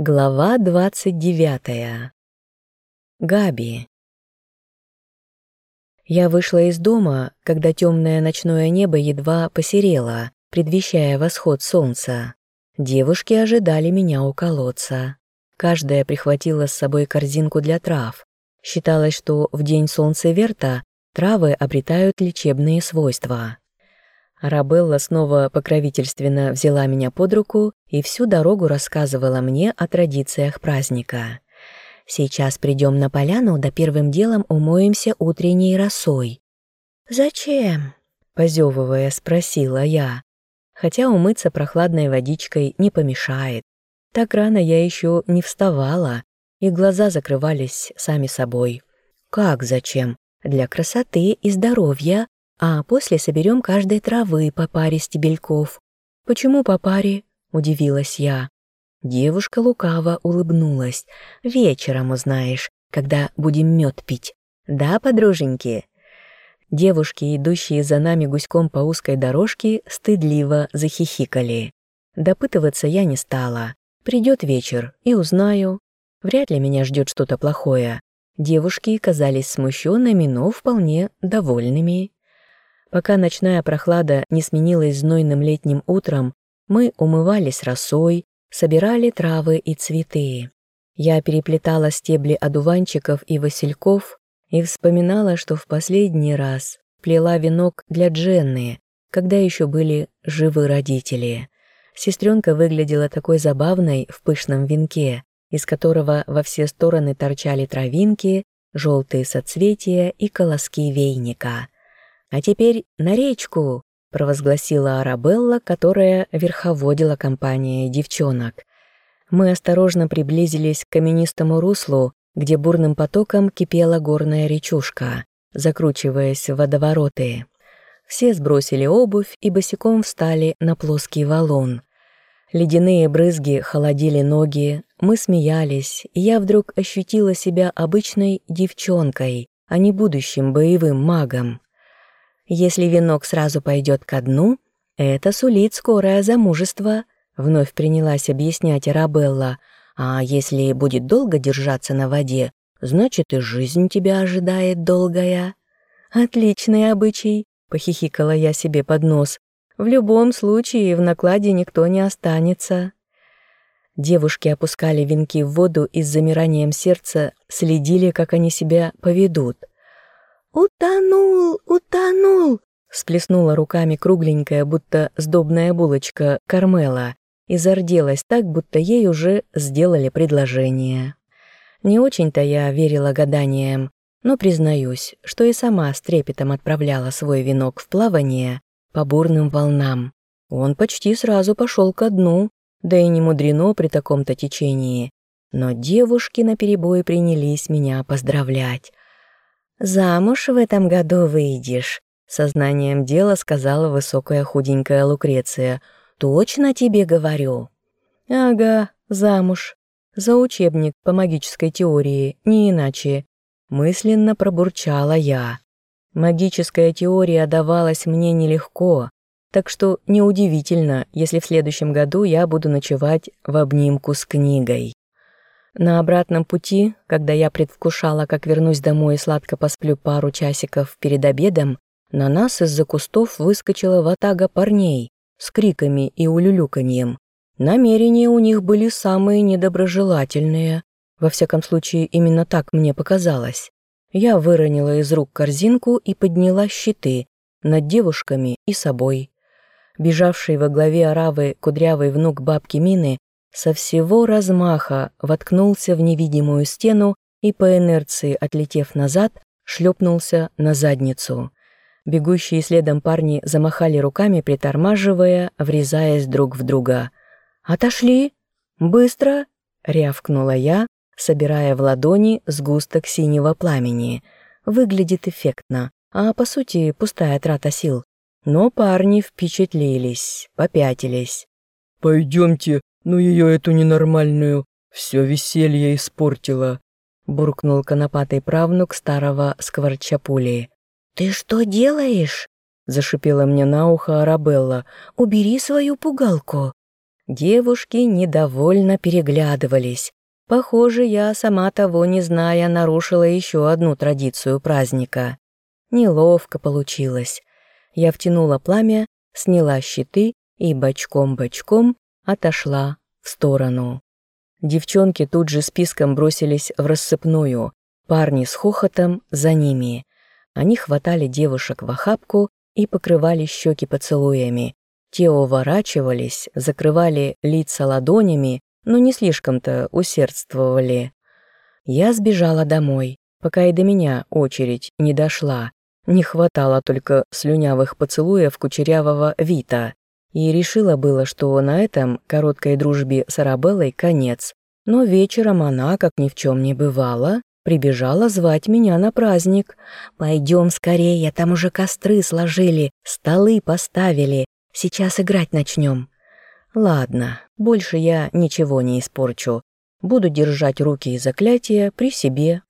Глава двадцать девятая. Габи. Я вышла из дома, когда темное ночное небо едва посерело, предвещая восход солнца. Девушки ожидали меня у колодца. Каждая прихватила с собой корзинку для трав. Считалось, что в день солнцеверта травы обретают лечебные свойства. Арабелла снова покровительственно взяла меня под руку и всю дорогу рассказывала мне о традициях праздника. «Сейчас придем на поляну, да первым делом умоемся утренней росой». «Зачем?» — позевывая, спросила я. Хотя умыться прохладной водичкой не помешает. Так рано я еще не вставала, и глаза закрывались сами собой. «Как зачем? Для красоты и здоровья а после соберем каждой травы по паре стебельков. Почему по паре? Удивилась я. Девушка лукаво улыбнулась. Вечером узнаешь, когда будем мед пить. Да, подруженьки? Девушки, идущие за нами гуськом по узкой дорожке, стыдливо захихикали. Допытываться я не стала. Придет вечер, и узнаю. Вряд ли меня ждет что-то плохое. Девушки казались смущенными, но вполне довольными. Пока ночная прохлада не сменилась знойным летним утром, мы умывались росой, собирали травы и цветы. Я переплетала стебли одуванчиков и васильков и вспоминала, что в последний раз плела венок для Дженны, когда еще были живы родители. Сестренка выглядела такой забавной в пышном венке, из которого во все стороны торчали травинки, желтые соцветия и колоски вейника — «А теперь на речку!» — провозгласила Арабелла, которая верховодила компанией девчонок. Мы осторожно приблизились к каменистому руслу, где бурным потоком кипела горная речушка, закручиваясь в водовороты. Все сбросили обувь и босиком встали на плоский валун. Ледяные брызги холодили ноги, мы смеялись, и я вдруг ощутила себя обычной девчонкой, а не будущим боевым магом. Если венок сразу пойдет ко дну, это сулит скорое замужество, вновь принялась объяснять Арабелла. А если будет долго держаться на воде, значит и жизнь тебя ожидает долгая. Отличный обычай, похихикала я себе под нос. В любом случае в накладе никто не останется. Девушки опускали венки в воду и с замиранием сердца следили, как они себя поведут. «Утонул! Утонул!» Сплеснула руками кругленькая, будто сдобная булочка, Кармела, и зарделась так, будто ей уже сделали предложение. Не очень-то я верила гаданиям, но признаюсь, что и сама с трепетом отправляла свой венок в плавание по бурным волнам. Он почти сразу пошел ко дну, да и не мудрено при таком-то течении. Но девушки наперебой принялись меня поздравлять. «Замуж в этом году выйдешь», — сознанием дела сказала высокая худенькая Лукреция. «Точно тебе говорю». «Ага, замуж. За учебник по магической теории, не иначе», — мысленно пробурчала я. Магическая теория давалась мне нелегко, так что неудивительно, если в следующем году я буду ночевать в обнимку с книгой. На обратном пути, когда я предвкушала, как вернусь домой и сладко посплю пару часиков перед обедом, на нас из-за кустов выскочила ватага парней с криками и улюлюканьем. Намерения у них были самые недоброжелательные. Во всяком случае, именно так мне показалось. Я выронила из рук корзинку и подняла щиты над девушками и собой. Бежавший во главе оравы кудрявый внук бабки Мины со всего размаха воткнулся в невидимую стену и по инерции, отлетев назад, шлепнулся на задницу. Бегущие следом парни замахали руками, притормаживая, врезаясь друг в друга. «Отошли! Быстро!» — рявкнула я, собирая в ладони сгусток синего пламени. Выглядит эффектно, а по сути пустая трата сил. Но парни впечатлились, попятились. «Пойдемте, ну ее эту ненормальную, все веселье испортила», — буркнул конопатый правнук старого скворчапули. «Ты что делаешь?» — зашипела мне на ухо Арабелла. «Убери свою пугалку». Девушки недовольно переглядывались. Похоже, я, сама того не зная, нарушила еще одну традицию праздника. Неловко получилось. Я втянула пламя, сняла щиты и бочком-бочком отошла сторону. Девчонки тут же списком бросились в рассыпную, парни с хохотом за ними. Они хватали девушек в охапку и покрывали щеки поцелуями. Те уворачивались, закрывали лица ладонями, но не слишком-то усердствовали. Я сбежала домой, пока и до меня очередь не дошла. Не хватало только слюнявых поцелуев кучерявого Вита. И решила было, что на этом короткой дружбе с Арабеллой конец. Но вечером она, как ни в чем не бывало, прибежала звать меня на праздник. «Пойдем скорее, там уже костры сложили, столы поставили. Сейчас играть начнем». «Ладно, больше я ничего не испорчу. Буду держать руки и заклятия при себе».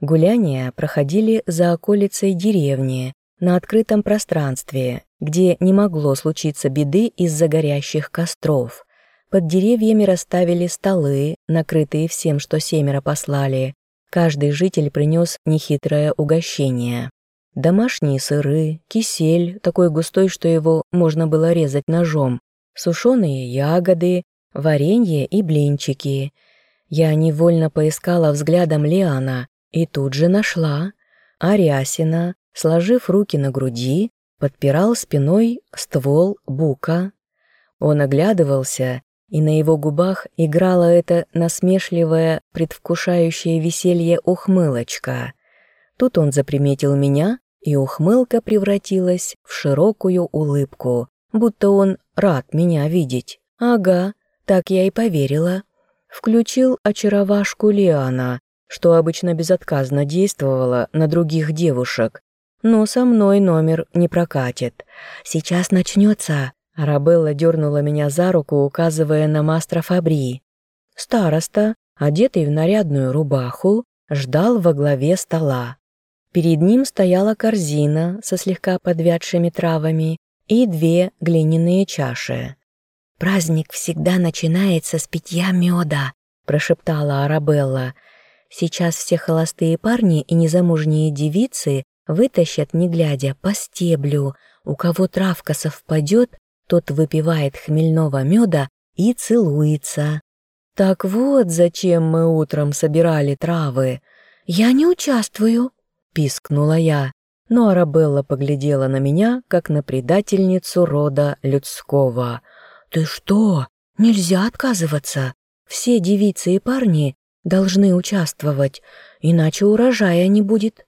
Гуляния проходили за околицей деревни, на открытом пространстве, где не могло случиться беды из-за горящих костров. Под деревьями расставили столы, накрытые всем, что семеро послали. Каждый житель принес нехитрое угощение. Домашние сыры, кисель, такой густой, что его можно было резать ножом, сушеные ягоды, варенье и блинчики. Я невольно поискала взглядом Лиана и тут же нашла. Ариасина, сложив руки на груди, подпирал спиной ствол бука. Он оглядывался, и на его губах играла эта насмешливая, предвкушающее веселье ухмылочка. Тут он заприметил меня, и ухмылка превратилась в широкую улыбку, будто он рад меня видеть. Ага, так я и поверила. Включил очаровашку Лиана, что обычно безотказно действовала на других девушек, но со мной номер не прокатит. Сейчас начнется. Арабелла дернула меня за руку, указывая на мастера Фабри. Староста, одетый в нарядную рубаху, ждал во главе стола. Перед ним стояла корзина со слегка подвядшими травами и две глиняные чаши. «Праздник всегда начинается с питья меда», – прошептала Арабелла. «Сейчас все холостые парни и незамужние девицы Вытащат, не глядя, по стеблю. У кого травка совпадет, тот выпивает хмельного меда и целуется. Так вот, зачем мы утром собирали травы. Я не участвую, пискнула я. Но Арабелла поглядела на меня, как на предательницу рода людского. «Ты что? Нельзя отказываться. Все девицы и парни должны участвовать, иначе урожая не будет».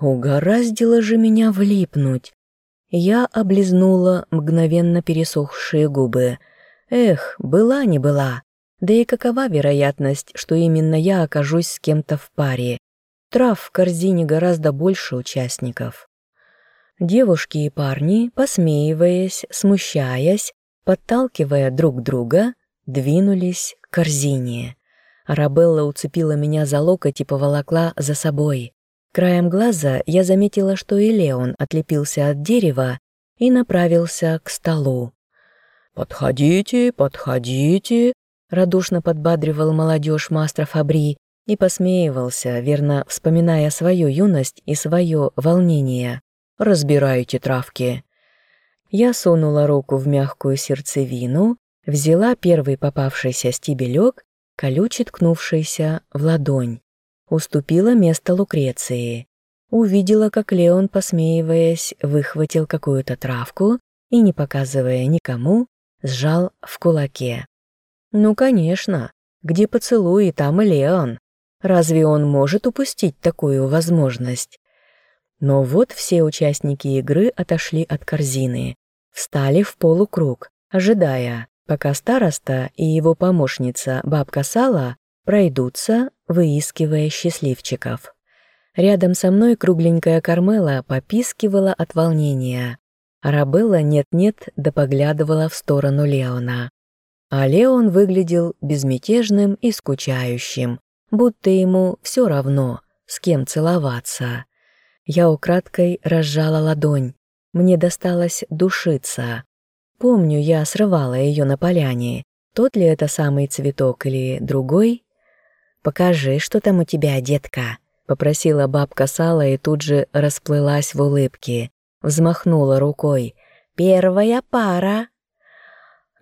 Угораздило же меня влипнуть. Я облизнула мгновенно пересохшие губы. Эх, была не была. Да и какова вероятность, что именно я окажусь с кем-то в паре? Трав в корзине гораздо больше участников. Девушки и парни, посмеиваясь, смущаясь, подталкивая друг друга, двинулись к корзине. Арабелла уцепила меня за локоть и поволокла за собой. Краем глаза я заметила, что и Леон отлепился от дерева и направился к столу. «Подходите, подходите», — радушно подбадривал молодежь мастер Фабри и посмеивался, верно вспоминая свою юность и свое волнение. «Разбирайте травки». Я сунула руку в мягкую сердцевину, взяла первый попавшийся стебелек, колюче ткнувшийся в ладонь уступила место Лукреции. Увидела, как Леон, посмеиваясь, выхватил какую-то травку и, не показывая никому, сжал в кулаке. Ну, конечно, где поцелуй, там и Леон. Разве он может упустить такую возможность? Но вот все участники игры отошли от корзины, встали в полукруг, ожидая, пока староста и его помощница, бабка Сала, пройдутся, выискивая счастливчиков. Рядом со мной кругленькая Кармела попискивала от волнения. Арабелла нет-нет да поглядывала в сторону Леона. А Леон выглядел безмятежным и скучающим, будто ему все равно, с кем целоваться. Я украдкой разжала ладонь. Мне досталось душиться. помню, я срывала ее на поляне. Тот ли это самый цветок или другой? Покажи, что там у тебя, детка. Попросила бабка Сала и тут же расплылась в улыбке. Взмахнула рукой. «Первая пара!»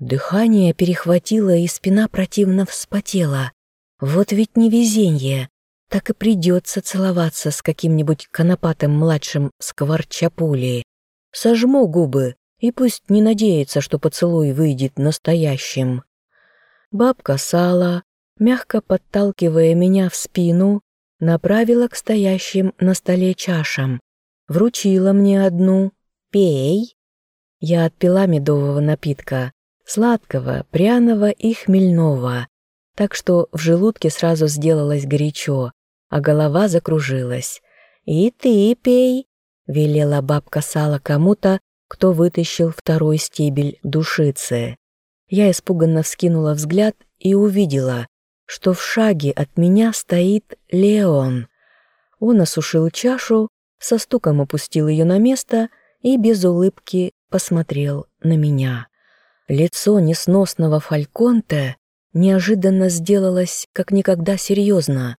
Дыхание перехватило, и спина противно вспотела. Вот ведь невезенье. Так и придется целоваться с каким-нибудь конопатым младшим скворчапули. Сожму губы, и пусть не надеется, что поцелуй выйдет настоящим. Бабка Сала, мягко подталкивая меня в спину, направила к стоящим на столе чашам, вручила мне одну «Пей». Я отпила медового напитка, сладкого, пряного и хмельного, так что в желудке сразу сделалось горячо, а голова закружилась. «И ты пей», — велела бабка Сала кому-то, кто вытащил второй стебель душицы. Я испуганно вскинула взгляд и увидела, что в шаге от меня стоит Леон. Он осушил чашу, со стуком опустил ее на место и без улыбки посмотрел на меня. Лицо несносного Фальконте неожиданно сделалось как никогда серьезно.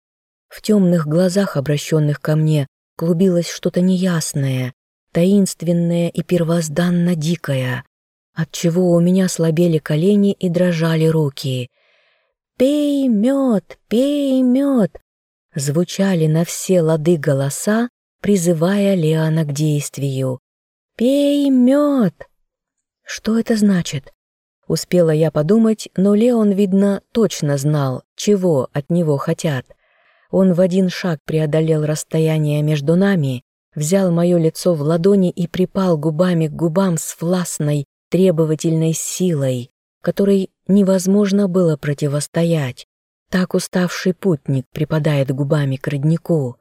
В темных глазах, обращенных ко мне, клубилось что-то неясное, таинственное и первозданно дикое, отчего у меня слабели колени и дрожали руки — «Пей мед, пей мед!» звучали на все лады голоса, призывая Леона к действию. «Пей мед!» Что это значит? Успела я подумать, но Леон, видно, точно знал, чего от него хотят. Он в один шаг преодолел расстояние между нами, взял мое лицо в ладони и припал губами к губам с властной, требовательной силой, которой невозможно было противостоять. Так уставший путник припадает губами к роднику.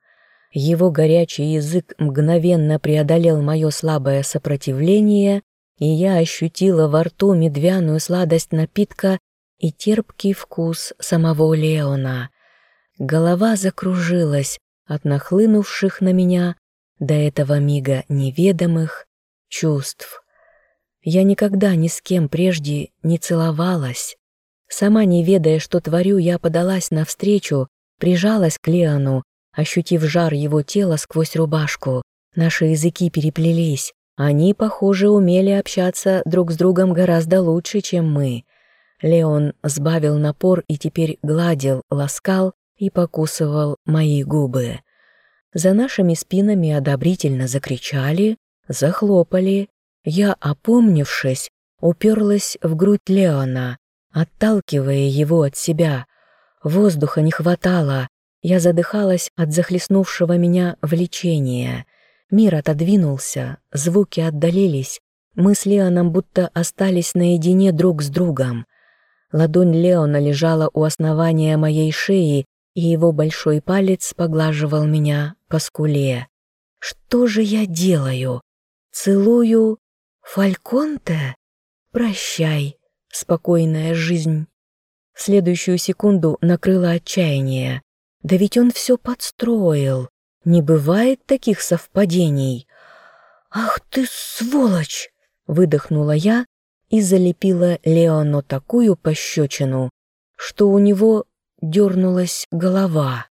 Его горячий язык мгновенно преодолел мое слабое сопротивление, и я ощутила во рту медвяную сладость напитка и терпкий вкус самого Леона. Голова закружилась от нахлынувших на меня до этого мига неведомых чувств. Я никогда ни с кем прежде не целовалась. Сама не ведая, что творю, я подалась навстречу, прижалась к Леону, ощутив жар его тела сквозь рубашку. Наши языки переплелись. Они, похоже, умели общаться друг с другом гораздо лучше, чем мы. Леон сбавил напор и теперь гладил, ласкал и покусывал мои губы. За нашими спинами одобрительно закричали, захлопали, я, опомнившись, уперлась в грудь Леона, отталкивая его от себя. Воздуха не хватало, я задыхалась от захлестнувшего меня влечения. Мир отодвинулся, звуки отдалились, мы с Леоном будто остались наедине друг с другом. Ладонь Леона лежала у основания моей шеи, и его большой палец поглаживал меня по скуле. Что же я делаю? Целую «Фальконте? Прощай, спокойная жизнь». Следующую секунду накрыло отчаяние. Да ведь он все подстроил. Не бывает таких совпадений. «Ах ты, сволочь!» — выдохнула я и залепила Леону такую пощечину, что у него дернулась голова.